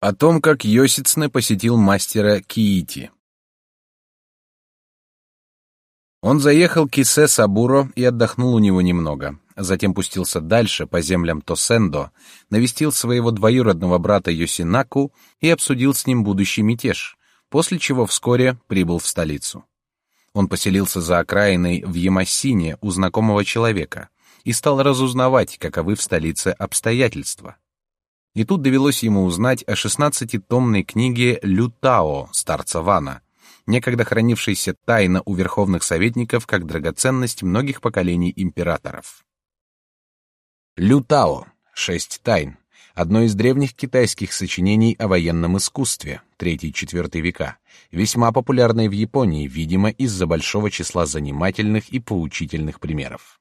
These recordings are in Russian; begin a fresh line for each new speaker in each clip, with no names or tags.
О том, как Йосицне посетил мастера Киити. Он заехал к Кисе Сабуро и отдохнул у него немного. Затем пустился дальше по землям Тосендо, навестил своего двоюродного брата Йосинаку и обсудил с ним будущий мятеж, после чего вскоре прибыл в столицу. Он поселился за окраиной в Ямасине у знакомого человека и стал разузнавать, каковы в столице обстоятельства. И тут довелось ему узнать о шестнадцатитомной книге Лютао старца Вана, некогда хранившейся тайно у верховных советников как драгоценность многих поколений императоров. Лютао шесть тайн одно из древних китайских сочинений о военном искусстве, III-IV века, весьма популярное в Японии, видимо, из-за большого числа занимательных и поучительных примеров.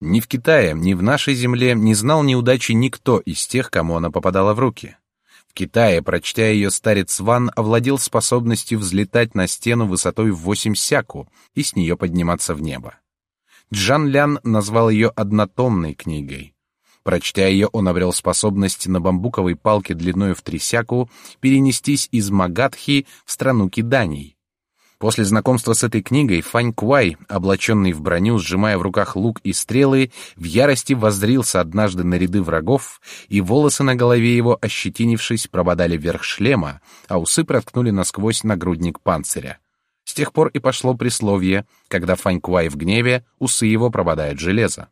Ни в Китае, ни в нашей земле не знал неудачи никто из тех, кому она попадала в руки. В Китае, прочтя ее, старец Ван овладел способностью взлетать на стену высотой в восемь сяку и с нее подниматься в небо. Джан Лян назвал ее однотомной книгой. Прочтя ее, он обрел способность на бамбуковой палке длиной в три сяку перенестись из Магадхи в страну киданий. После знакомства с этой книгой Фань Куай, облаченный в броню, сжимая в руках лук и стрелы, в ярости воззрился однажды на ряды врагов, и волосы на голове его, ощетинившись, прободали вверх шлема, а усы проткнули насквозь нагрудник панциря. С тех пор и пошло присловие, когда Фань Куай в гневе, усы его прободают железо.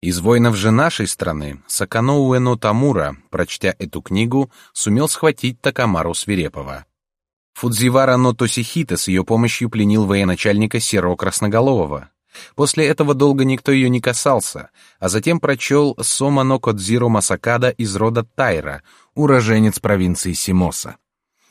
Из воинов же нашей страны Сакано Уэно Тамура, прочтя эту книгу, сумел схватить Такамару Свирепова. Фудзивара но Тосихита с ее помощью пленил военачальника Серо Красноголового. После этого долго никто ее не касался, а затем прочел Сома но Кодзиро Масакада из рода Тайра, уроженец провинции Симоса.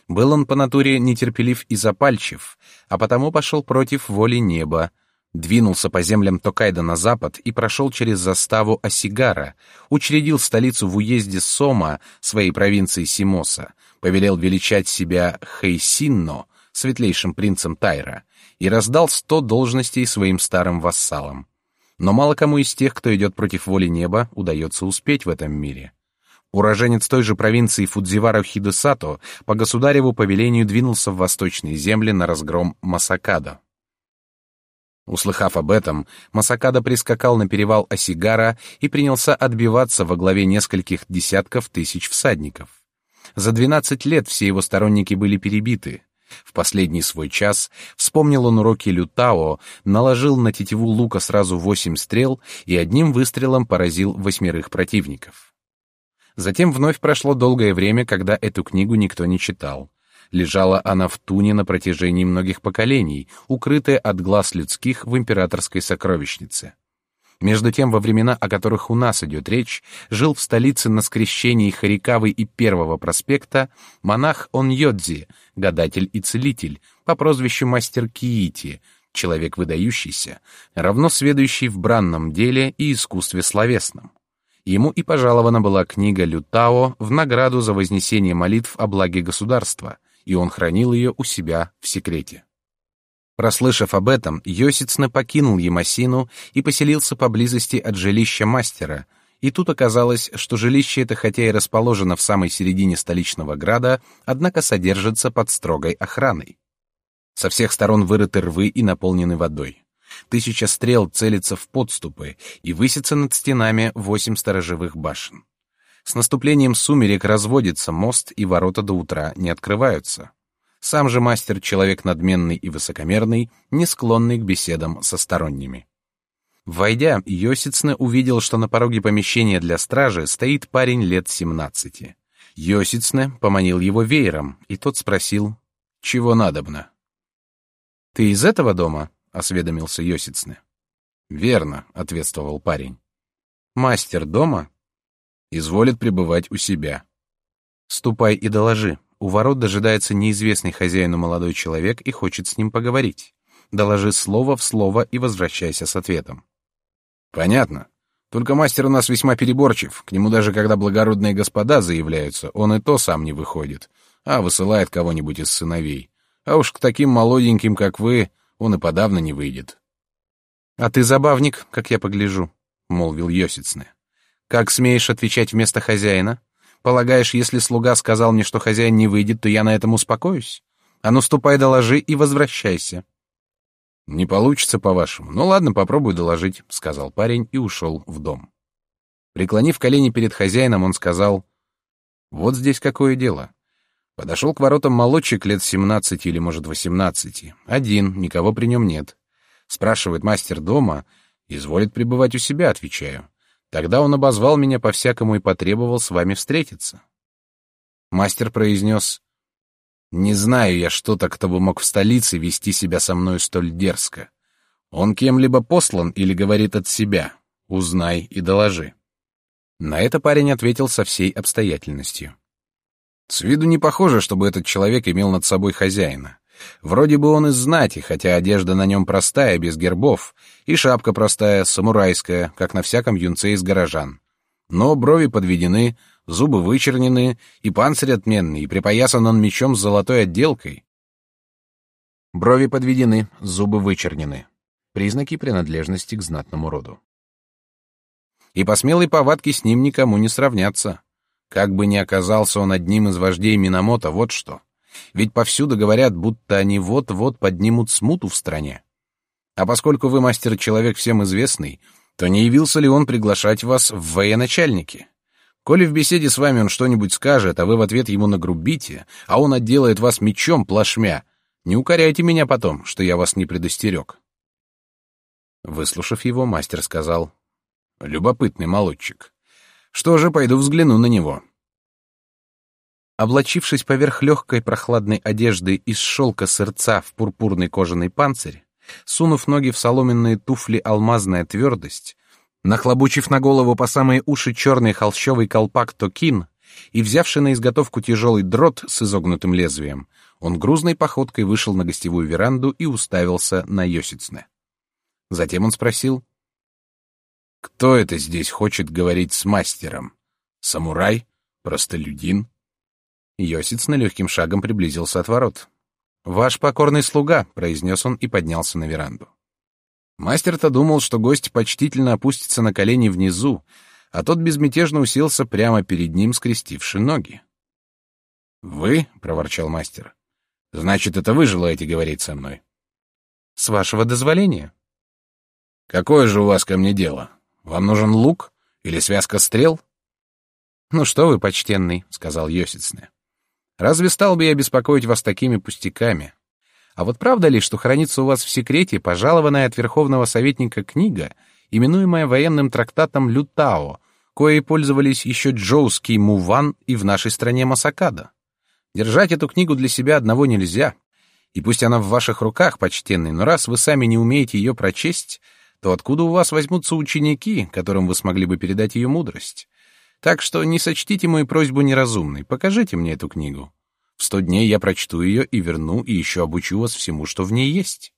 Был он по натуре нетерпелив и запальчив, а потому пошел против воли неба, двинулся по землям Токайда на запад и прошел через заставу Осигара, учредил столицу в уезде Сома своей провинции Симоса, повелел величать себя Хейсинно, светлейшим принцем Тайра, и раздал сто должностей своим старым вассалам. Но мало кому из тех, кто идет против воли неба, удается успеть в этом мире. Уроженец той же провинции Фудзивара Хидесато по государеву повелению двинулся в восточные земли на разгром Масакадо. Услыхав об этом, Масакада прискакал на перевал Осигара и принялся отбиваться во главе нескольких десятков тысяч всадников. За двенадцать лет все его сторонники были перебиты. В последний свой час вспомнил он уроки Лютао, наложил на тетиву лука сразу восемь стрел и одним выстрелом поразил восьмерых противников. Затем вновь прошло долгое время, когда эту книгу никто не читал. Лежала она в туне на протяжении многих поколений, укрытая от глаз людских в императорской сокровищнице. Между тем, во времена, о которых у нас идет речь, жил в столице на скрещении Харикавы и Первого проспекта монах Оньодзи, гадатель и целитель, по прозвищу мастер Киити, человек выдающийся, равно сведущий в бранном деле и искусстве словесном. Ему и пожалована была книга Лютао в награду за вознесение молитв о благе государства, и он хранил ее у себя в секрете. Прослышав об этом, Йосицне покинул Ямасину и поселился поблизости от жилища мастера, и тут оказалось, что жилище это хотя и расположено в самой середине столичного града, однако содержится под строгой охраной. Со всех сторон вырыты рвы и наполнены водой. Тысяча стрел целится в подступы, и высится над стенами восемь сторожевых башен. С наступлением сумерек разводится мост, и ворота до утра не открываются. Сам же мастер — человек надменный и высокомерный, не склонный к беседам со сторонними. Войдя, Йосицне увидел, что на пороге помещения для стражи стоит парень лет семнадцати. Йосицне поманил его веером, и тот спросил, «Чего надобно?» «Ты из этого дома?» — осведомился Йосицне. «Верно», — ответствовал парень. «Мастер дома?» «Изволит пребывать у себя». «Ступай и доложи, у ворот дожидается неизвестный хозяину молодой человек и хочет с ним поговорить. Доложи слово в слово и возвращайся с ответом. Понятно. Только мастер у нас весьма переборчив. К нему даже когда благородные господа заявляются, он и то сам не выходит, а высылает кого-нибудь из сыновей. А уж к таким молоденьким, как вы, он и подавно не выйдет. А ты забавник, как я погляжу, молвил Йосицне. Как смеешь отвечать вместо хозяина? Полагаешь, если слуга сказал мне, что хозяин не выйдет, то я на этом успокоюсь? А ну ступай доложи и возвращайся. Не получится, по-вашему. Ну ладно, попробую доложить, сказал парень и ушел в дом. Преклонив колени перед хозяином, он сказал: "Вот здесь какое дело. Подошел к воротам молодчик лет семнадцати или, может, восемнадцати. Один, никого при нем нет. Спрашивает мастер дома, изволит пребывать у себя, отвечаю. Тогда он обозвал меня по-всякому и потребовал с вами встретиться. Мастер произнес, «Не знаю я, что-то, кто бы мог в столице вести себя со мною столь дерзко. Он кем-либо послан или говорит от себя. Узнай и доложи». На это парень ответил со всей обстоятельностью. С виду не похоже, чтобы этот человек имел над собой хозяина. Вроде бы он из знати, хотя одежда на нем простая, без гербов, и шапка простая, самурайская, как на всяком юнце из горожан. Но брови подведены, зубы вычернены, и панцирь отменный, и припоясан он мечом с золотой отделкой. Брови подведены, зубы вычернены. Признаки принадлежности к знатному роду. И по смелой повадке с ним никому не сравняться. Как бы ни оказался он одним из вождей Минамото, вот что. Ведь повсюду говорят, будто они вот-вот поднимут смуту в стране. А поскольку вы мастер-человек всем известный, то не явился ли он приглашать вас в военачальники? Коли в беседе с вами он что-нибудь скажет, а вы в ответ ему нагрубите, а он отделает вас мечом плашмя, не укоряйте меня потом, что я вас не предостерег. Выслушав его, мастер сказал, «Любопытный молодчик. Что же, пойду взгляну на него. Облачившись поверх легкой прохладной одежды из шелка сырца в пурпурный кожаный панцирь, сунув ноги в соломенные туфли алмазная твердость, нахлобучив на голову по самые уши черный холщовый колпак токин и взявший на изготовку тяжелый дрот с изогнутым лезвием, он грузной походкой вышел на гостевую веранду и уставился на Йосицне. Затем он спросил, «Кто это здесь хочет говорить с мастером? Самурай? Простолюдин?» Йосиц на легким шагом приблизился от ворот. «Ваш покорный слуга», — произнес он и поднялся на веранду. Мастер-то думал, что гость почтительно опустится на колени внизу, а тот безмятежно уселся прямо перед ним, скрестивши ноги. «Вы?» — проворчал мастер. «Значит, это вы желаете говорить со мной?» «С вашего дозволения». «Какое же у вас ко мне дело? Вам нужен лук или связка стрел?» «Ну что вы, почтенный», — сказал Йосицне. Разве стал бы я беспокоить вас такими пустяками? А вот правда ли, что хранится у вас в секрете пожалованная от верховного советника книга, именуемая военным трактатом Лютао, коей пользовались еще Джоуский Муван и в нашей стране Масакада? Держать эту книгу для себя одного нельзя. И пусть она в ваших руках, почтенный, но раз вы сами не умеете ее прочесть, то откуда у вас возьмутся ученики, которым вы смогли бы передать ее мудрость? Так что не сочтите мою просьбу неразумной, покажите мне эту книгу. В сто дней я прочту ее и верну, и еще обучу вас всему, что в ней есть».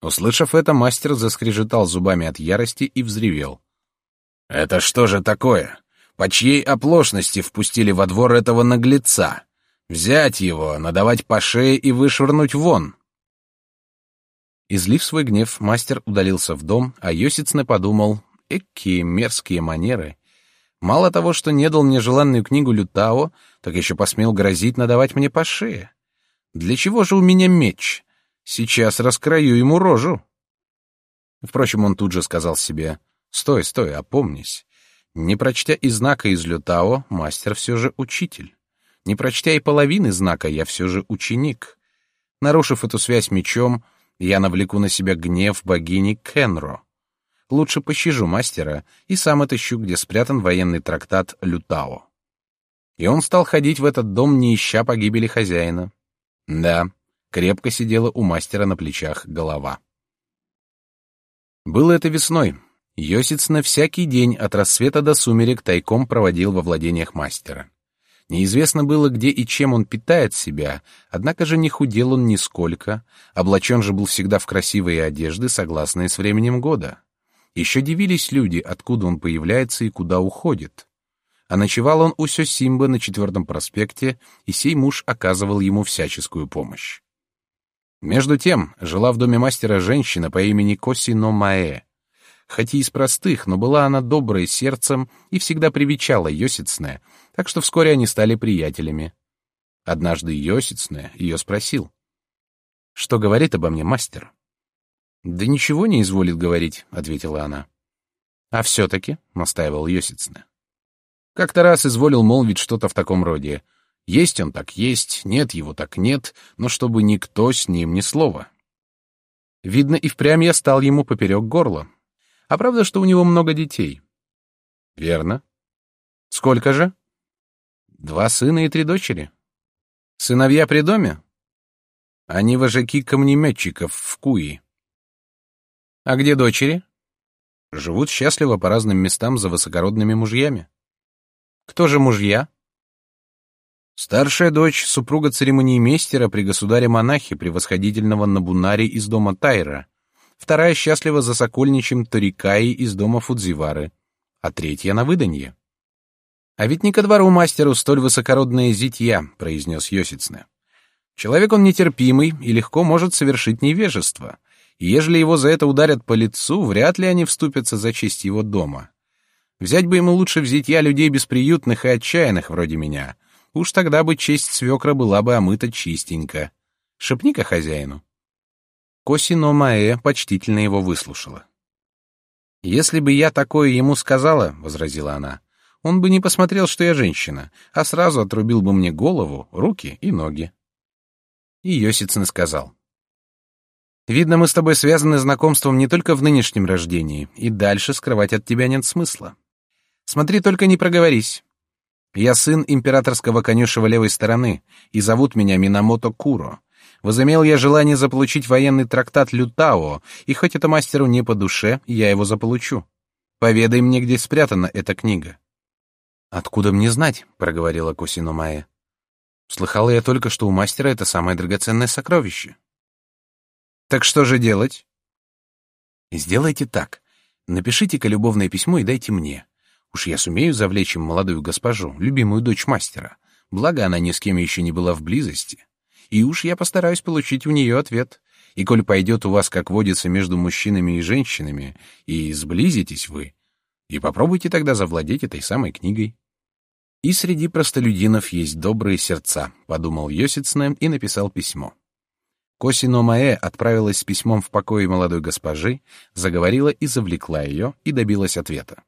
Услышав это, мастер заскрежетал зубами от ярости и взревел. «Это что же такое? По чьей оплошности впустили во двор этого наглеца? Взять его, надавать по шее и вышвырнуть вон!» Излив свой гнев, мастер удалился в дом, а Йосицне подумал, «Экие мерзкие манеры! Мало того, что не дал мне желанную книгу Лютао, так еще посмел грозить надавать мне по шее. Для чего же у меня меч? Сейчас раскрою ему рожу. Впрочем, он тут же сказал себе, «Стой, стой, опомнись. Не прочтя и знака из Лютао, мастер все же учитель. Не прочтя и половины знака, я все же ученик. Нарушив эту связь мечом, я навлеку на себя гнев богини Кенро. Лучше пощажу мастера и сам отыщу, где спрятан военный трактат Лютао. И он стал ходить в этот дом, не ища погибели хозяина. Да, крепко сидела у мастера на плечах голова. Было это весной. Йосиц на всякий день от рассвета до сумерек тайком проводил во владениях мастера. Неизвестно было, где и чем он питает себя, однако же не худел он нисколько, облачен же был всегда в красивые одежды, согласные с временем года. Еще дивились люди, откуда он появляется и куда уходит. А ночевал он у Сёсимбы на четвертом проспекте, и сей муж оказывал ему всяческую помощь. Между тем, жила в доме мастера женщина по имени Коси Маэ. хоть и из простых, но была она доброй сердцем и всегда привечала Йосицне, так что вскоре они стали приятелями. Однажды Йосицне ее спросил. «Что говорит обо мне мастер?» «Да ничего не изволит говорить», — ответила она. «А все-таки», — настаивал Йосицне. Как-то раз изволил молвить что-то в таком роде. Есть он так есть, нет его так нет, но чтобы никто с ним ни слова. Видно, и впрямь я стал ему поперек горла. А правда, что у него много детей? Верно. Сколько же? Два сына и три дочери. Сыновья при доме? Они вожаки камнеметчиков в Куи. А где дочери? Живут счастливо по разным местам за высокородными мужьями. Кто же мужья? Старшая дочь — супруга церемониймейстера при государе-монахе, превосходительного Набунари из дома Тайра. Вторая счастлива за сокольничем Торикаи из дома Фудзивары. А третья на выданье. «А ведь не ко двору мастеру столь высокородные зитья», — произнес Йосицне. «Человек он нетерпимый и легко может совершить невежество. Ежели его за это ударят по лицу, вряд ли они вступятся за честь его дома. Взять бы ему лучше в зитья людей бесприютных и отчаянных, вроде меня» Уж тогда бы честь свекра была бы омыта чистенько. Шепни-ка хозяину. Косино Маэ почтительно его выслушала. «Если бы я такое ему сказала, — возразила она, — он бы не посмотрел, что я женщина, а сразу отрубил бы мне голову, руки и ноги». И Йосицын сказал. «Видно, мы с тобой связаны знакомством не только в нынешнем рождении, и дальше скрывать от тебя нет смысла. Смотри, только не проговорись. Я сын императорского конюшева левой стороны, и зовут меня Минамото Куро. Возымел я желание заполучить военный трактат Лютао, и хоть это мастеру не по душе, я его заполучу. Поведай мне, где спрятана эта книга. Откуда мне знать? проговорила Кусино Майя. Слыхала я только, что у мастера это самое драгоценное сокровище. Так что же делать? Сделайте так. Напишите-ка любовное письмо и дайте мне. Уж я сумею завлечь им молодую госпожу, любимую дочь мастера. Благо, она ни с кем еще не была в близости. И уж я постараюсь получить у нее ответ. И коль пойдет у вас, как водится, между мужчинами и женщинами, и сблизитесь вы, и попробуйте тогда завладеть этой самой книгой. И среди простолюдинов есть добрые сердца, подумал Йосицне и написал письмо. Косино Маэ отправилась с письмом в покое молодой госпожи, заговорила и завлекла ее, и добилась ответа.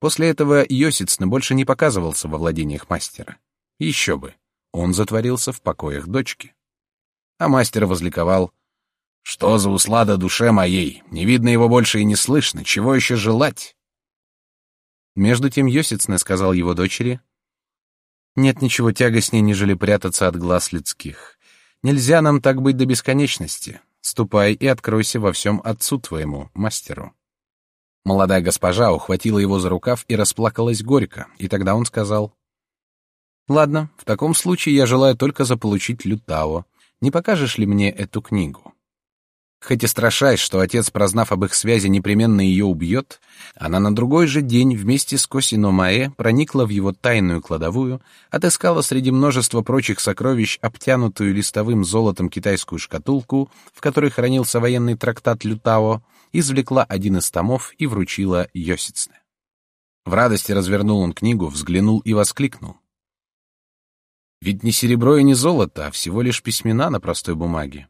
После этого Йосицны больше не показывался во владениях мастера. Еще бы, он затворился в покоях дочки. А мастер возликовал. «Что за услада душе моей? Не видно его больше и не слышно. Чего еще желать?» Между тем Йосицны сказал его дочери. «Нет ничего тягостнее, нежели прятаться от глаз людских. Нельзя нам так быть до бесконечности. Ступай и откройся во всем отцу твоему, мастеру». Молодая госпожа ухватила его за рукав и расплакалась горько, и тогда он сказал: "Ладно, в таком случае я желаю только заполучить Лютао. Не покажешь ли мне эту книгу?" Хоть и страшась, что отец, прознав об их связи, непременно ее убьет, она на другой же день вместе с Косино Маэ проникла в его тайную кладовую, отыскала среди множества прочих сокровищ обтянутую листовым золотом китайскую шкатулку, в которой хранился военный трактат Лютао, извлекла один из томов и вручила Йосицне. В радости развернул он книгу, взглянул и воскликнул. Ведь не серебро и не золото, а всего лишь письмена на простой бумаге.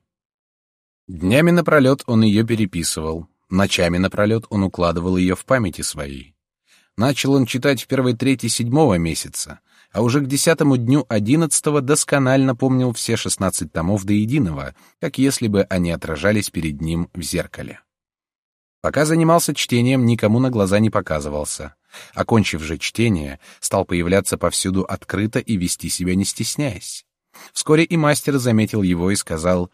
Днями напролет он ее переписывал, ночами напролет он укладывал ее в памяти своей. Начал он читать в первой трети седьмого месяца, а уже к десятому дню одиннадцатого досконально помнил все шестнадцать томов до единого, как если бы они отражались перед ним в зеркале. Пока занимался чтением, никому на глаза не показывался. Окончив же чтение, стал появляться повсюду открыто и вести себя не стесняясь. Вскоре и мастер заметил его и сказал,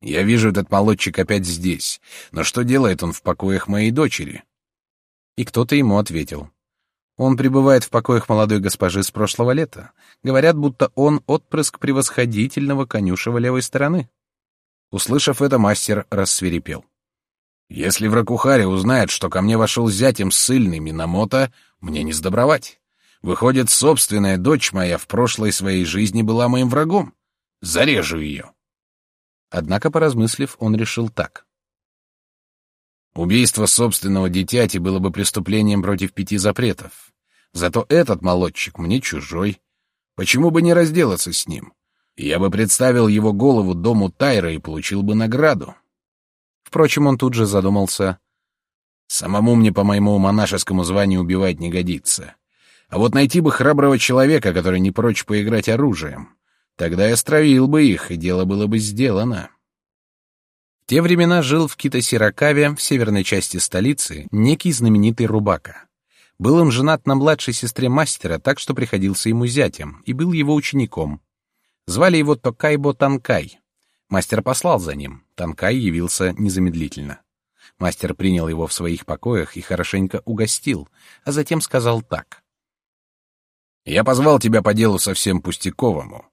«Я вижу, этот молодчик опять здесь, но что делает он в покоях моей дочери?» И кто-то ему ответил, «Он пребывает в покоях молодой госпожи с прошлого лета. Говорят, будто он отпрыск превосходительного конюшева левой стороны». Услышав это, мастер рассверепел. Если в Ракухаре узнает, что ко мне вошел зятем ссыльный Минамото, мне не сдобровать. Выходит, собственная дочь моя в прошлой своей жизни была моим врагом. Зарежу ее. Однако, поразмыслив, он решил так. Убийство собственного дитяти было бы преступлением против пяти запретов. Зато этот молодчик мне чужой. Почему бы не разделаться с ним? Я бы представил его голову дому Тайра и получил бы награду. Впрочем, он тут же задумался. Самому мне по моему монашескому званию убивать не годится. А вот найти бы храброго человека, который не прочь поиграть оружием. Тогда я стравил бы их, и дело было бы сделано. В те времена жил в Китосиракаве, в северной части столицы, некий знаменитый Рубака. Был им женат на младшей сестре мастера, так что приходился ему зятем, и был его учеником. Звали его Токайбо Танкай. Мастер послал за ним. Танкай явился незамедлительно. Мастер принял его в своих покоях и хорошенько угостил, а затем сказал так. «Я позвал тебя по делу совсем пустяковому.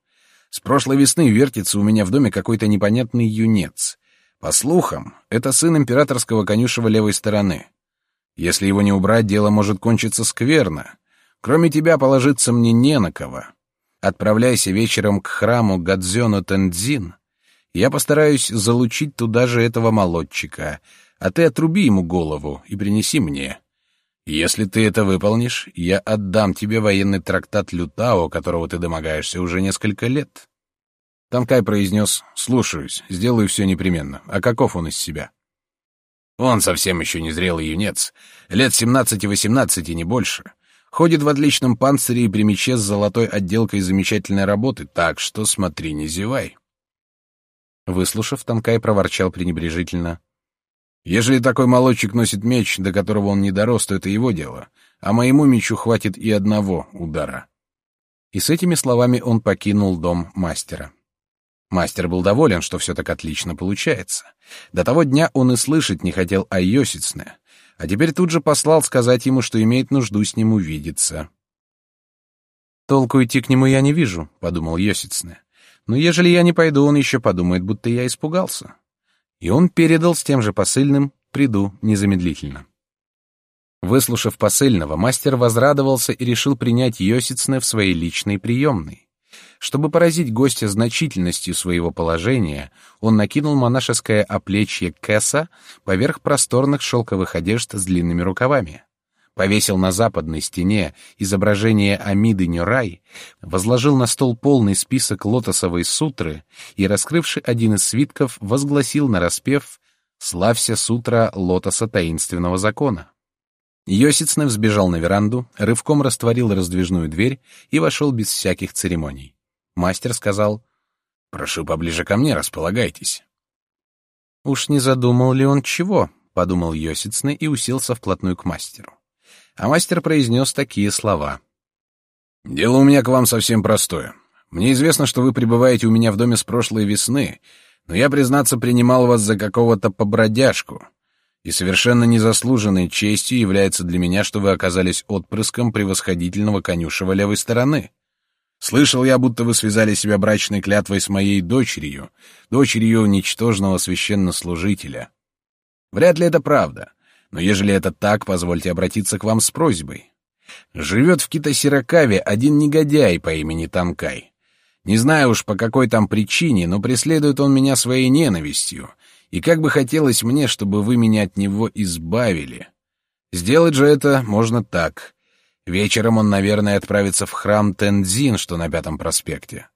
С прошлой весны вертится у меня в доме какой-то непонятный юнец. По слухам, это сын императорского конюшева левой стороны. Если его не убрать, дело может кончиться скверно. Кроме тебя положиться мне не на кого. Отправляйся вечером к храму Гадзёну Тендзин. Я постараюсь залучить туда же этого молодчика, а ты отруби ему голову и принеси мне. Если ты это выполнишь, я отдам тебе военный трактат Лютао, которого ты домогаешься уже несколько лет. Танкай произнес «Слушаюсь, сделаю все непременно. А каков он из себя?» Он совсем еще не зрелый юнец, лет семнадцати-восемнадцати, не больше. Ходит в отличном панцире и при мече с золотой отделкой замечательной работы, так что смотри, не зевай. Выслушав, Танкай проворчал пренебрежительно. «Ежели такой молодчик носит меч, до которого он не дорос, то это его дело, а моему мечу хватит и одного удара». И с этими словами он покинул дом мастера. Мастер был доволен, что все так отлично получается. До того дня он и слышать не хотел о Йосицне, а теперь тут же послал сказать ему, что имеет нужду с ним увидеться. «Толку идти к нему я не вижу», — подумал Йосицне. «Но ежели я не пойду, он еще подумает, будто я испугался». И он передал с тем же посыльным «приду незамедлительно». Выслушав посыльного, мастер возрадовался и решил принять Йосицне в своей личной приемной. Чтобы поразить гостя значительностью своего положения, он накинул монашеское оплечье кэса поверх просторных шелковых одежд с длинными рукавами. Повесил на западной стене изображение Амиды Нюрай, возложил на стол полный список лотосовой сутры и, раскрывши один из свитков, возгласил нараспев «Славься сутра лотоса таинственного закона». Йосицнев сбежал на веранду, рывком растворил раздвижную дверь и вошел без всяких церемоний. Мастер сказал, «Прошу поближе ко мне, располагайтесь». «Уж не задумал ли он чего?» — подумал Йосицны и уселся вплотную к мастеру. А мастер произнес такие слова. «Дело у меня к вам совсем простое. Мне известно, что вы пребываете у меня в доме с прошлой весны, но я, признаться, принимал вас за какого-то побродяжку, и совершенно незаслуженной честью является для меня, что вы оказались отпрыском превосходительного конюшева левой стороны. Слышал я, будто вы связали себя брачной клятвой с моей дочерью, дочерью ничтожного священнослужителя. Вряд ли это правда, но ежели это так, позвольте обратиться к вам с просьбой. Живет в Китосиракаве один негодяй по имени Танкай. Не знаю уж по какой там причине, но преследует он меня своей ненавистью, и как бы хотелось мне, чтобы вы меня от него избавили. Сделать же это можно так. Вечером он, наверное, отправится в храм Тензин, что на Пятом проспекте.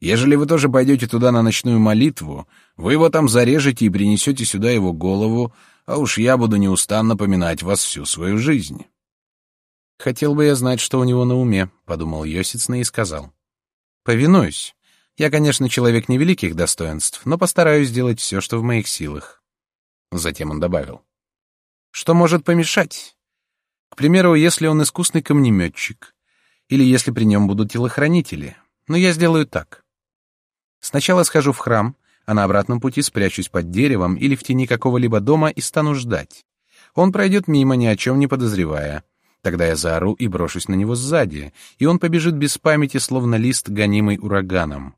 Ежели вы тоже пойдете туда на ночную молитву, вы его там зарежете и принесете сюда его голову, а уж я буду неустанно поминать вас всю свою жизнь». «Хотел бы я знать, что у него на уме», — подумал Йосицный и сказал. «Повинуюсь. Я, конечно, человек невеликих достоинств, но постараюсь сделать все, что в моих силах». Затем он добавил. «Что может помешать? К примеру, если он искусный камнеметчик, или если при нем будут телохранители. Но я сделаю так. Сначала схожу в храм, а на обратном пути спрячусь под деревом или в тени какого-либо дома и стану ждать. Он пройдет мимо, ни о чем не подозревая. Тогда я заору и брошусь на него сзади, и он побежит без памяти, словно лист, гонимый ураганом.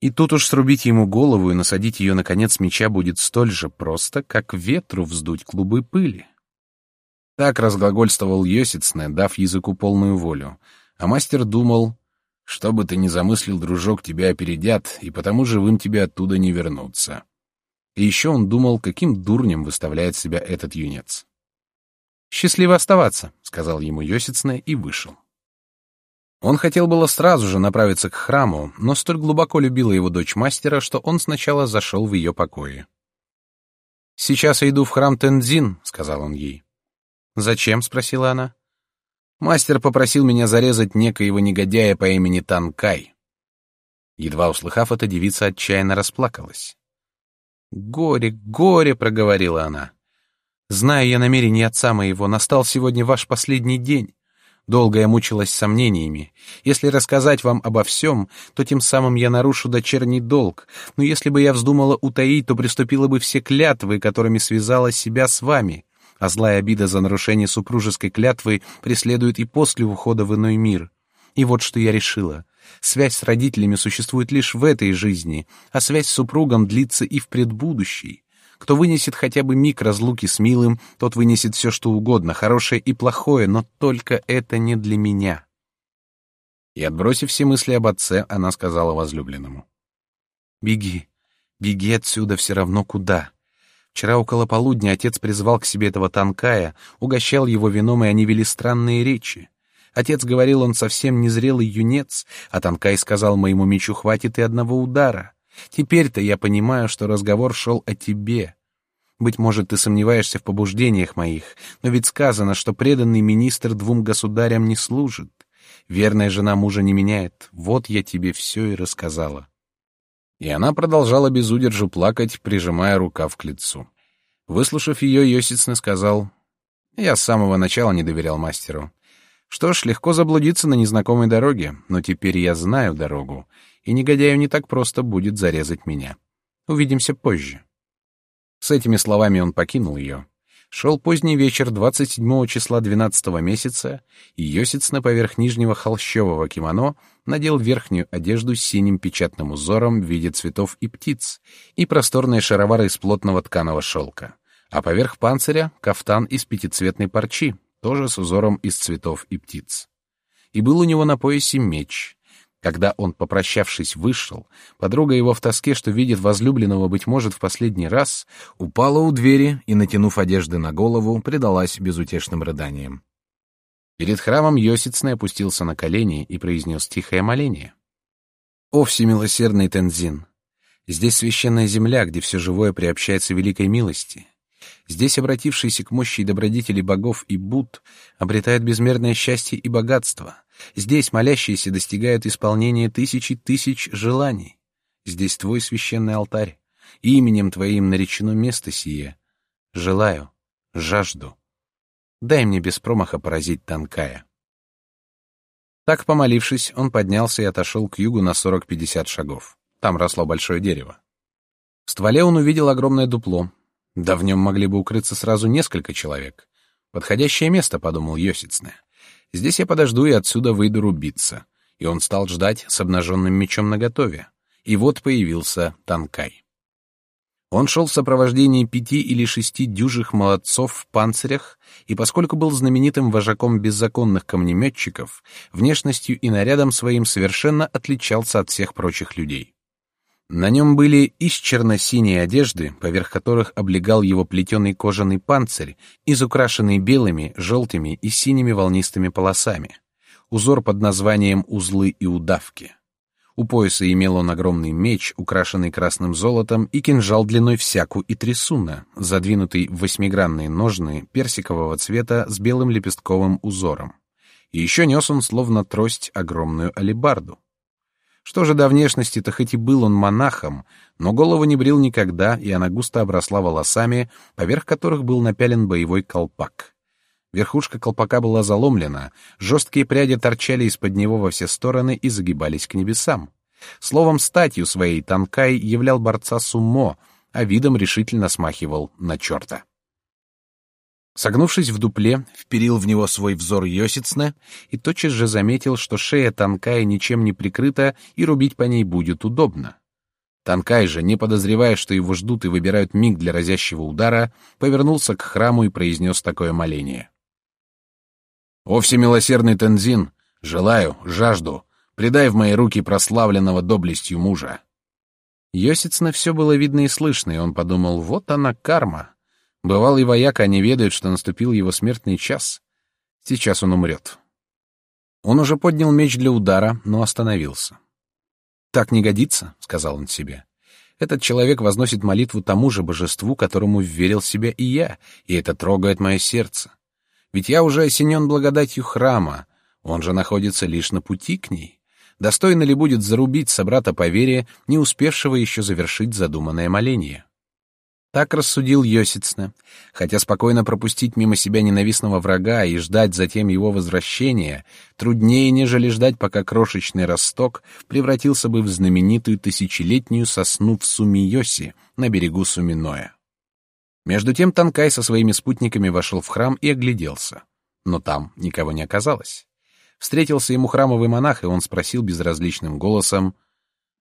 И тут уж срубить ему голову и насадить ее на конец меча будет столь же просто, как ветру вздуть клубы пыли. Так разглагольствовал Йосицне, дав языку полную волю. А мастер думал, что бы ты ни замыслил, дружок, тебя опередят, и потому живым тебе оттуда не вернуться. И еще он думал, каким дурнем выставляет себя этот юнец. «Счастливо оставаться», — сказал ему Йосицне и вышел. Он хотел было сразу же направиться к храму, но столь глубоко любила его дочь мастера, что он сначала зашел в ее покои. «Сейчас я иду в храм Тензин», — сказал он ей. «Зачем?» — спросила она. «Мастер попросил меня зарезать некоего негодяя по имени Танкай». Едва услыхав это, девица отчаянно расплакалась. «Горе, горе!» — проговорила она. «Зная я намерение отца моего, настал сегодня ваш последний день. Долго я мучилась сомнениями. Если рассказать вам обо всем, то тем самым я нарушу дочерний долг. Но если бы я вздумала утаить, то приступила бы все клятвы, которыми связала себя с вами. А злая обида за нарушение супружеской клятвы преследует и после ухода в иной мир. И вот что я решила. Связь с родителями существует лишь в этой жизни, а связь с супругом длится и в предбудущей. Кто вынесет хотя бы миг разлуки с милым, тот вынесет все, что угодно, хорошее и плохое, но только это не для меня. И, отбросив все мысли об отце, она сказала возлюбленному. «Беги, беги отсюда все равно куда. Вчера около полудня отец призвал к себе этого Танкая, угощал его вином, и они вели странные речи. Отец говорил, он совсем незрелый юнец, а Танкай сказал, моему мечу хватит и одного удара. Теперь-то я понимаю, что разговор шел о тебе. Быть может, ты сомневаешься в побуждениях моих, но ведь сказано, что преданный министр двум государям не служит. Верная жена мужа не меняет. Вот я тебе все и рассказала. И она продолжала без удержу плакать, прижимая рукав к лицу. Выслушав ее, Йосицны сказал, «Я с самого начала не доверял мастеру. Что ж, легко заблудиться на незнакомой дороге, но теперь я знаю дорогу, и негодяю не так просто будет зарезать меня. Увидимся позже. С этими словами он покинул ее. Шел поздний вечер 27 числа 12 месяца, и Йосицна поверх нижнего холщового кимоно надел верхнюю одежду с синим печатным узором в виде цветов и птиц и просторные шаровары из плотного тканого шелка, а поверх панциря — кафтан из пятицветной парчи, тоже с узором из цветов и птиц. И был у него на поясе меч, когда он, попрощавшись, вышел, подруга его в тоске, что видит возлюбленного, быть может, в последний раз, упала у двери и, натянув одежды на голову, предалась безутешным рыданиям. Перед храмом Йосицный опустился на колени и произнес тихое моление. «О, всемилосердный Тензин! Здесь священная земля, где все живое приобщается великой милости. Здесь обратившийся к мощи и добродетели богов и Буд обретает безмерное счастье и богатство. Здесь молящиеся достигают исполнения тысячи тысяч желаний. Здесь твой священный алтарь. Именем твоим наречено место сие. Желаю, жажду. Дай мне без промаха поразить Танкая. Так, помолившись, он поднялся и отошел к югу на сорок-пятьдесят шагов. Там росло большое дерево. В стволе он увидел огромное дупло, да в нем могли бы укрыться сразу несколько человек. Подходящее место, подумал Йосицне. Здесь я подожду и отсюда выйду рубиться. И он стал ждать с обнаженным мечом наготове. И вот появился Танкай. Он шел в сопровождении пяти или шести дюжих молодцов в панцирях, и поскольку был знаменитым вожаком беззаконных камнеметчиков, внешностью и нарядом своим совершенно отличался от всех прочих людей. На нем были из черно-синей одежды, поверх которых облегал его плетеный кожаный панцирь, изукрашенный белыми, желтыми и синими волнистыми полосами. Узор под названием «Узлы и удавки». У пояса имел он огромный меч, украшенный красным золотом, и кинжал длиной всяку и трясуна, задвинутый в восьмигранные ножны персикового цвета с белым лепестковым узором. И еще нес он, словно трость, огромную алебарду. Что же до внешности-то хоть и был он монахом, но голову не брил никогда, и она густо обросла волосами, поверх которых был напялен боевой колпак. Верхушка колпака была заломлена, жесткие пряди торчали из-под него во все стороны и загибались к небесам. Словом, статью своей Танкай являл борца с умо, а видом решительно смахивал на черта. Согнувшись в дупле, вперил в него свой взор Йосицне и тотчас же заметил, что шея тонкая ничем не прикрыта и рубить по ней будет удобно. Танкай же, не подозревая, что его ждут и выбирают миг для разящего удара, повернулся к храму и произнес такое моление. «О всемилосердный Тензин, желаю, жажду, предай в мои руки прославленного доблестью мужа». Йосицна все было видно и слышно, и он подумал, вот она карма. Бывалый вояка не ведает, что наступил его смертный час. Сейчас он умрет. Он уже поднял меч для удара, но остановился. «Так не годится», — сказал он себе. «Этот человек возносит молитву тому же божеству, которому верил себя и я, и это трогает мое сердце. Ведь я уже осенен благодатью храма, он же находится лишь на пути к ней. Достойно ли будет зарубить собрата по вере, не успевшего еще завершить задуманное моление? Так рассудил Йосицне. Хотя спокойно пропустить мимо себя ненавистного врага и ждать затем его возвращения труднее, нежели ждать, пока крошечный росток превратился бы в знаменитую тысячелетнюю сосну в Сумиоси на берегу Суминоя. Между тем Танкай со своими спутниками вошел в храм и огляделся. Но там никого не оказалось. Встретился ему храмовый монах, и он спросил безразличным голосом,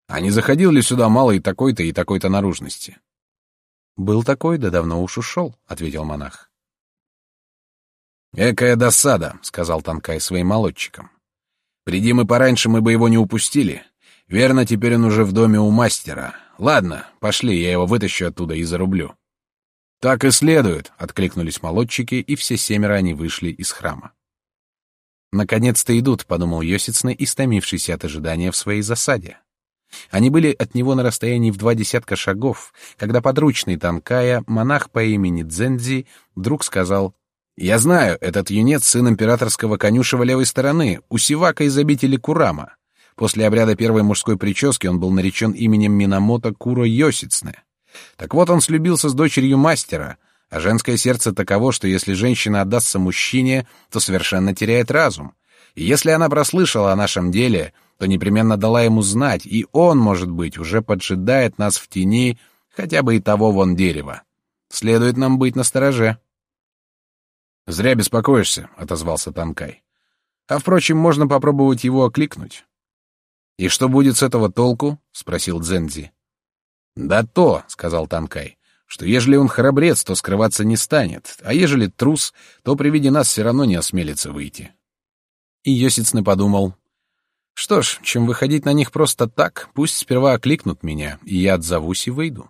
«А не заходил ли сюда малый такой-то и такой-то наружности?» «Был такой, да давно уж ушел», — ответил монах.
«Экая досада», — сказал Танкай своим молодчикам. «Приди мы пораньше, мы бы его не упустили. Верно, теперь он уже в доме у мастера. Ладно, пошли, я его вытащу оттуда и зарублю». «Так и следует», — откликнулись молодчики, и все семеро они вышли из храма. «Наконец-то идут», — подумал Йосицны, истомившийся от ожидания в своей засаде. Они были от него на расстоянии в два десятка шагов, когда подручный Танкая, монах по имени Дзензи, вдруг сказал «Я знаю, этот юнец — сын императорского конюшева левой стороны, Усивака из обители Курама. После обряда первой мужской прически он был наречен именем Минамото Куро Йосицне. Так вот он слюбился с дочерью мастера, а женское сердце таково, что если женщина отдастся мужчине, то совершенно теряет разум. И если она прослышала о нашем деле, то непременно дала ему знать, и он, может быть, уже поджидает нас в тени хотя бы и того вон дерева. Следует нам быть настороже. «Зря беспокоишься», — отозвался Танкай. «А, впрочем, можно попробовать его окликнуть». «И что будет с этого толку?» — спросил Дзензи. «Да то», — сказал Танкай, что ежели он храбрец, то скрываться не станет, а ежели трус, то при виде нас все равно не осмелится выйти. И Йосицны подумал, что ж, чем выходить на них просто так, пусть сперва окликнут меня, и я отзовусь и выйду.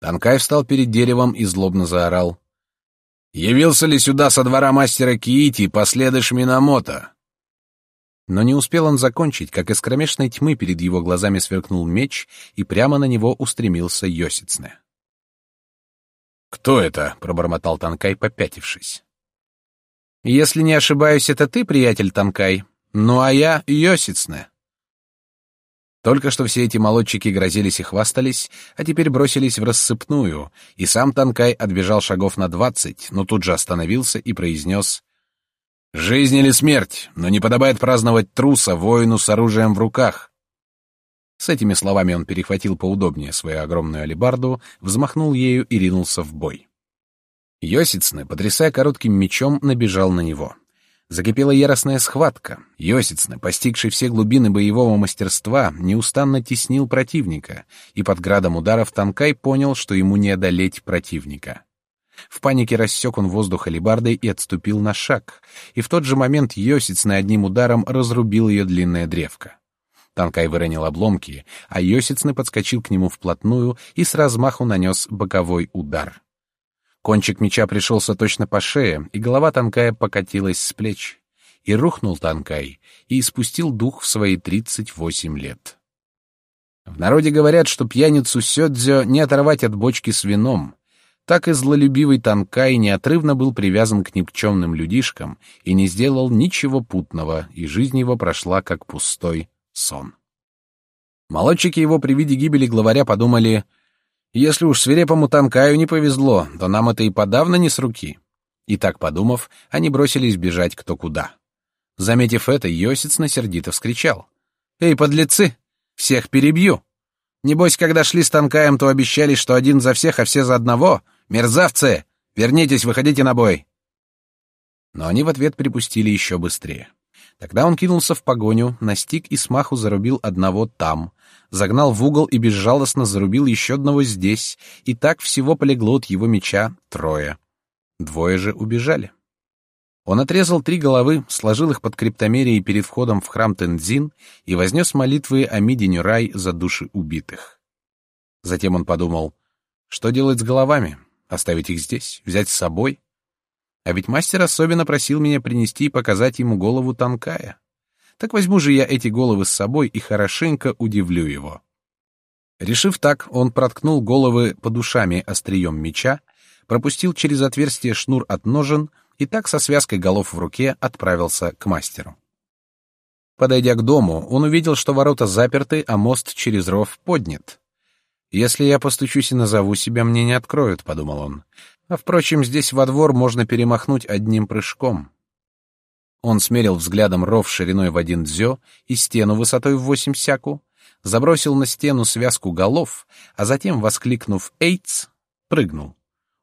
Танкай встал перед деревом и злобно заорал. «Явился ли сюда со двора мастера Киити последыш Минамото?» Но не успел он закончить, как из кромешной тьмы перед его глазами сверкнул меч, и прямо на него устремился Йосицне. «Кто это?» — пробормотал Танкай, попятившись.
«Если не ошибаюсь, это ты, приятель Танкай? Ну а я Йосицне». Только что все эти молодчики грозились и хвастались, а теперь бросились в рассыпную, и сам Танкай отбежал шагов на двадцать, но тут же остановился и произнес Жизнь или смерть, но не подобает праздновать труса воину с оружием в руках. С этими словами он перехватил поудобнее свою огромную алебарду, взмахнул ею и ринулся в бой. Йосицны, потрясая коротким мечом, набежал на него. Закипела яростная схватка. Йосицны, постигший все глубины боевого мастерства, неустанно теснил противника, и под градом ударов Танкай понял, что ему не одолеть противника. В панике рассек он воздух алебардой и отступил на шаг, и в тот же момент Йосиц одним ударом разрубил ее длинное древко. Танкай выронил обломки, а Йосицны подскочил к нему вплотную и с размаху нанес боковой удар. Кончик меча пришелся точно по шее, и голова Танкая покатилась с плеч. И рухнул Танкай, и испустил дух в свои тридцать восемь лет. В народе говорят, что пьяницу Сёдзё не оторвать от бочки с вином, так и злолюбивый Танкай неотрывно был привязан к никчемным людишкам и не сделал ничего путного, и жизнь его прошла как пустой сон. Молодчики его при виде гибели главаря подумали, если уж свирепому Танкаю не повезло, то нам это и подавно не с руки. И так подумав, они бросились бежать кто куда. Заметив это, Йосиц насердито вскричал. «Эй, подлецы! Всех перебью! Небось, когда шли с Танкаем, то обещали, что один за всех, а все за одного, «Мерзавцы! Вернитесь, выходите на бой!» Но они в ответ припустили еще быстрее. Тогда он кинулся в погоню, настиг и смаху зарубил одного там, загнал в угол и безжалостно зарубил еще одного здесь, и так всего полегло от его меча трое. Двое же убежали. Он отрезал три головы, сложил их под криптомерией перед входом в храм Тензин и вознес молитвы о Мидине Рай за души убитых. Затем он подумал, что делать с головами? Оставить их здесь? Взять с собой? А ведь мастер особенно просил меня принести и показать ему голову Танкая. Так возьму же я эти головы с собой и хорошенько удивлю его. Решив так, он проткнул головы под ушами острием меча, пропустил через отверстие шнур от ножен и так со связкой голов в руке отправился к мастеру. Подойдя к дому, он увидел, что ворота заперты, а мост через ров поднят. «Если я постучусь и назову себя, мне не откроют», — подумал он. «А, впрочем, здесь во двор можно перемахнуть одним прыжком». Он смерил взглядом ров шириной в один дзё и стену высотой в восемь сяку, забросил на стену связку голов, а затем, воскликнув «Эйц!», прыгнул.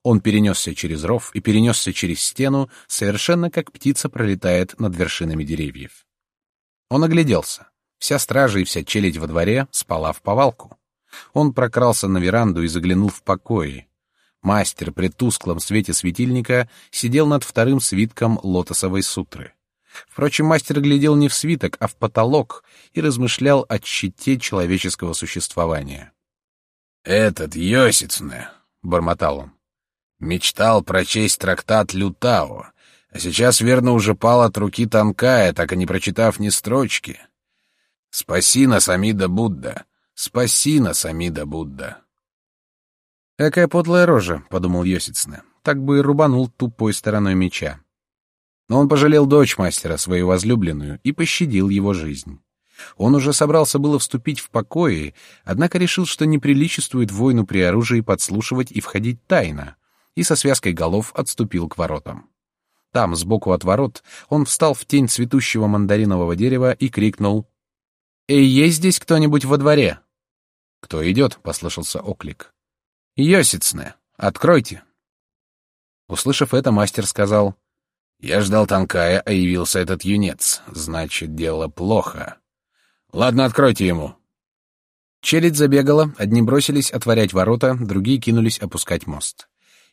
Он перенесся через ров и перенесся через стену, совершенно как птица пролетает над вершинами деревьев. Он огляделся. Вся стража и вся челядь во дворе спала в повалку. Он прокрался на веранду и заглянул в покои. Мастер при тусклом свете светильника сидел над вторым свитком лотосовой сутры. Впрочем, мастер глядел не в свиток, а в потолок и размышлял о щите человеческого существования.
«Этот Йосицне», — бормотал он, Мечтал прочесть трактат Лютао, а сейчас, верно, уже пал от руки Танкая, так и не прочитав ни строчки. Спаси нас, Амида Будда! Спаси нас, Амида Будда!
«Какая подлая рожа», — подумал Йосицне, так бы и рубанул тупой стороной меча. Но он пожалел дочь мастера, свою возлюбленную, и пощадил его жизнь. Он уже собрался было вступить в покои, однако решил, что неприличествует воину при оружии подслушивать и входить тайно, и со связкой голов отступил к воротам. Там, сбоку от ворот, он встал в тень цветущего мандаринового дерева и крикнул «Эй, есть здесь кто-нибудь во дворе?» «Кто идет?» — послышался оклик. «Йосицне, откройте!» Услышав это, мастер сказал «Я ждал Танкая, а явился этот юнец. Значит, дело плохо. Ладно, откройте ему». Челядь забегала, одни бросились отворять ворота, другие кинулись опускать мост.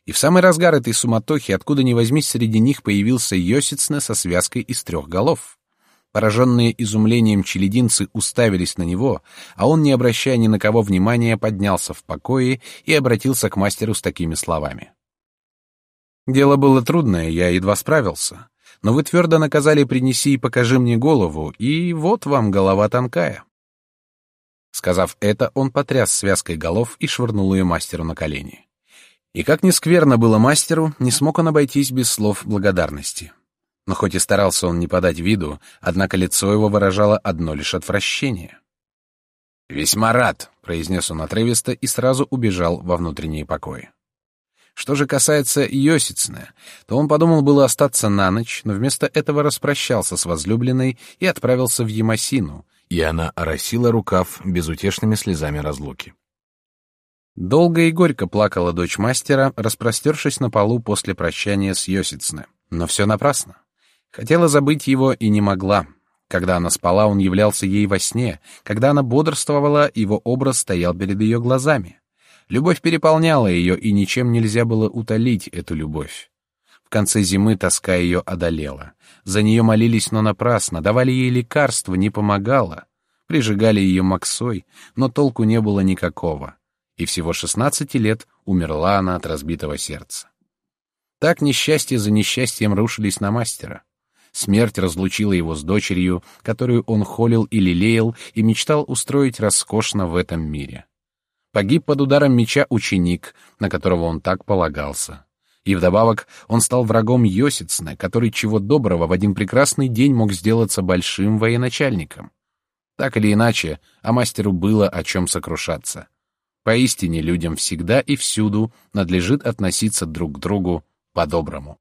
И в самый разгар этой суматохи, откуда ни возьмись, среди них появился Йосицне со связкой из трех голов. Пораженные изумлением челединцы уставились на него, а он, не обращая ни на кого внимания, поднялся в покое и обратился к мастеру с такими словами. «Дело было трудное, я едва справился, но вы твердо наказали принеси и покажи мне голову, и вот вам голова тонкая». Сказав это, он потряс связкой голов и швырнул ее мастеру на колени. И как ни скверно было мастеру, не смог он обойтись без слов благодарности. Но хоть и старался он не подать виду, однако лицо его выражало одно лишь отвращение. «Весьма рад», — произнес он отрывисто и сразу убежал во внутренние покои. Что же касается Йосицне, то он подумал было остаться на ночь, но вместо этого распрощался с возлюбленной и отправился в Ямасину, и она оросила рукав безутешными слезами разлуки. Долго и горько плакала дочь мастера, распростершись на полу после прощания с Йосицне. Но все напрасно. Хотела забыть его и не могла. Когда она спала, он являлся ей во сне. Когда она бодрствовала, его образ стоял перед ее глазами. Любовь переполняла ее, и ничем нельзя было утолить эту любовь. В конце зимы тоска ее одолела. За нее молились, но напрасно, давали ей лекарства, не помогало. Прижигали ее максой, но толку не было никакого и всего 16 лет умерла она от разбитого сердца. Так несчастье за несчастьем рушились на мастера. Смерть разлучила его с дочерью, которую он холил и лелеял и мечтал устроить роскошно в этом мире. Погиб под ударом меча ученик, на которого он так полагался. И вдобавок он стал врагом Йосицна, который чего доброго в один прекрасный день мог сделаться большим военачальником. Так или иначе, а мастеру было о чем сокрушаться. Поистине людям всегда и всюду надлежит относиться друг к другу по-доброму.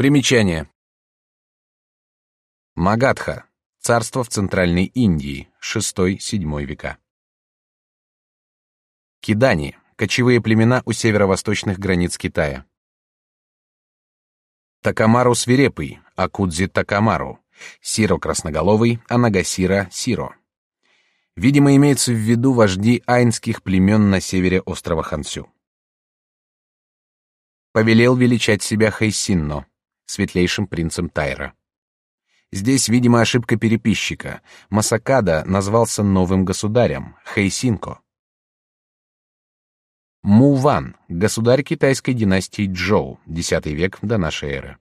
Примечание. Магадха. Царство в Центральной Индии. VI-VII века. Кидани. Кочевые племена у северо-восточных границ Китая. Такамару свирепый, Акудзи Такамару. Сиро красноголовый, Анагасира Сиро. Видимо, имеется в виду вожди айнских племен на севере острова Хансю. Повелел величать себя Хайсинно, светлейшим принцем Тайра. Здесь, видимо, ошибка переписчика. Масакада назвался новым государем Хэйсинко. Муван, государь китайской династии Джоу, X век до нашей эры.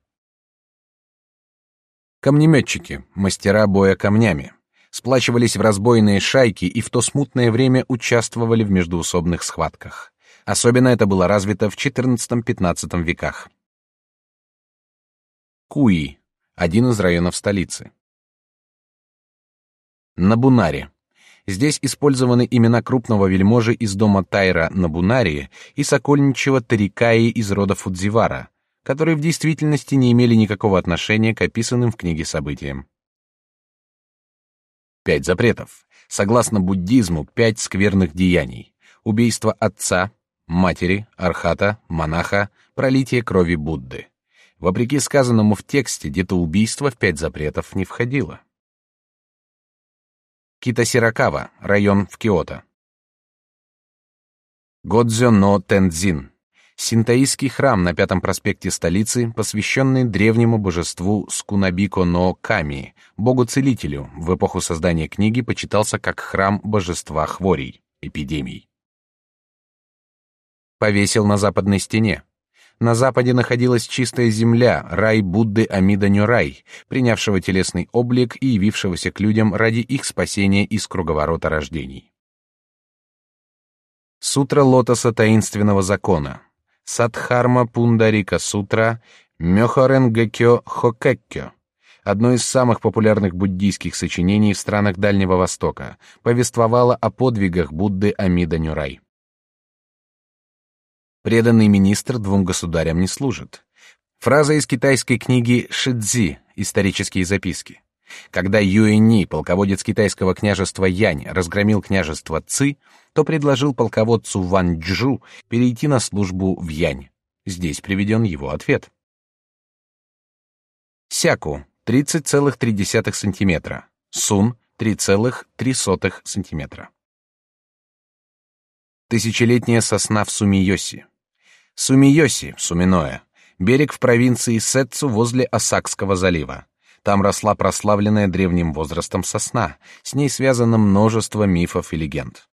Камнеметчики, мастера боя камнями, сплачивались в разбойные шайки и в то смутное время участвовали в междоусобных схватках. Особенно это было развито в XIV-XV веках. Куи, один из районов столицы. Набунари. Здесь использованы имена крупного вельможи из дома Тайра Набунари и сокольничего Тарикаи из рода Фудзивара, которые в действительности не имели никакого отношения к описанным в книге событиям. Пять запретов. Согласно буддизму, пять скверных деяний. Убийство отца, матери, архата, монаха, пролитие крови Будды. Вопреки сказанному в тексте, детоубийство в пять запретов не входило. Китасиракава, район в Киото. Годзё но Тензин. Синтоистский храм на Пятом проспекте столицы, посвященный древнему божеству Скунабико но Ками, богу-целителю, в эпоху создания книги почитался как храм божества хворей, эпидемий. Повесил на западной стене. На западе находилась чистая земля, рай Будды Амида Нюрай, принявшего телесный облик и явившегося к людям ради их спасения из круговорота рождений. Сутра лотоса таинственного закона. Садхарма Пундарика Сутра Мёхорен Гэкё Хокеккё. Одно из самых популярных буддийских сочинений в странах Дальнего Востока, повествовало о подвигах Будды Амида Нюрай. Преданный министр двум государям не служит. Фраза из китайской книги Шидзи «Исторические записки». Когда Юэни, полководец китайского княжества Янь, разгромил княжество Ци, то предложил полководцу Ван Чжу перейти на службу в Янь. Здесь приведен его ответ. Сяку 30,3 см. Сун 3,3 см. Тысячелетняя сосна в Сумиоси. Сумиоси, Суминое. Берег в провинции Сетцу возле Осакского залива. Там росла прославленная древним возрастом сосна. С ней связано множество мифов и легенд.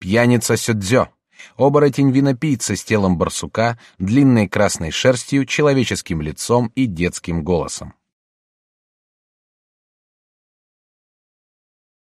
Пьяница Сёдзё. Оборотень-винопийца с телом барсука, длинной красной шерстью, человеческим лицом и детским голосом.